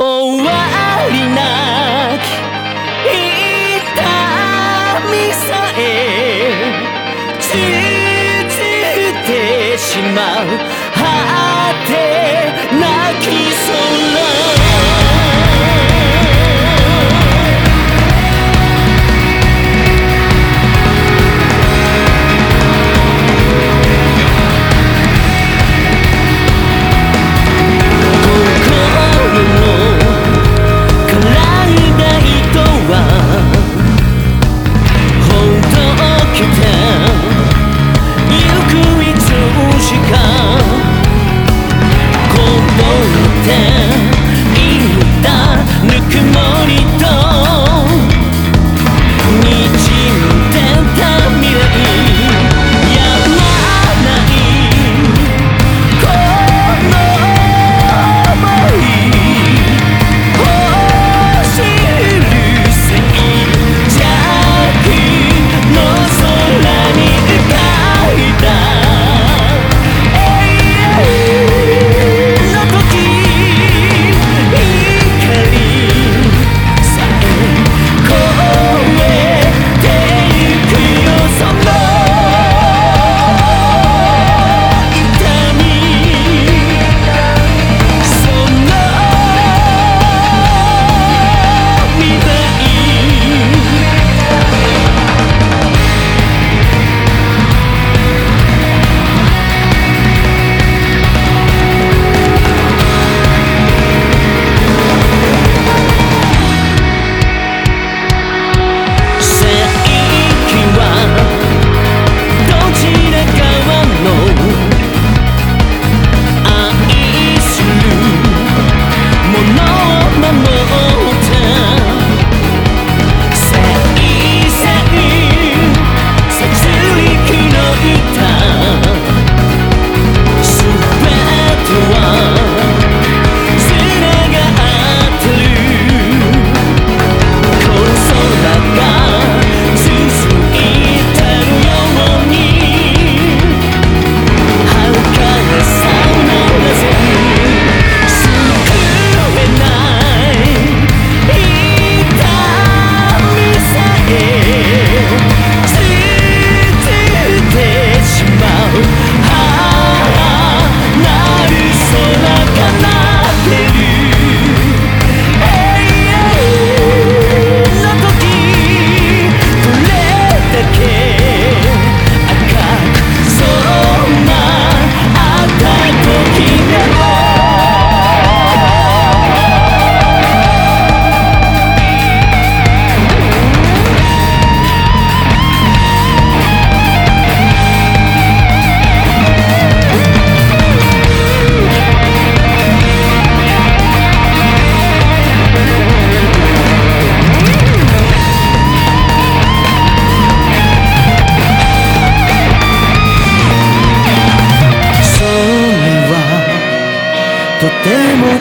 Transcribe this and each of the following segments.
終わりなき痛みさえ続いてしまう果てなき空しかこの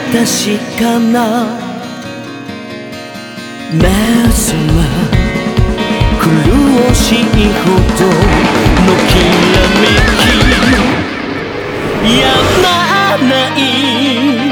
確かな？目覚ま苦しいほどのきらめき。やまない。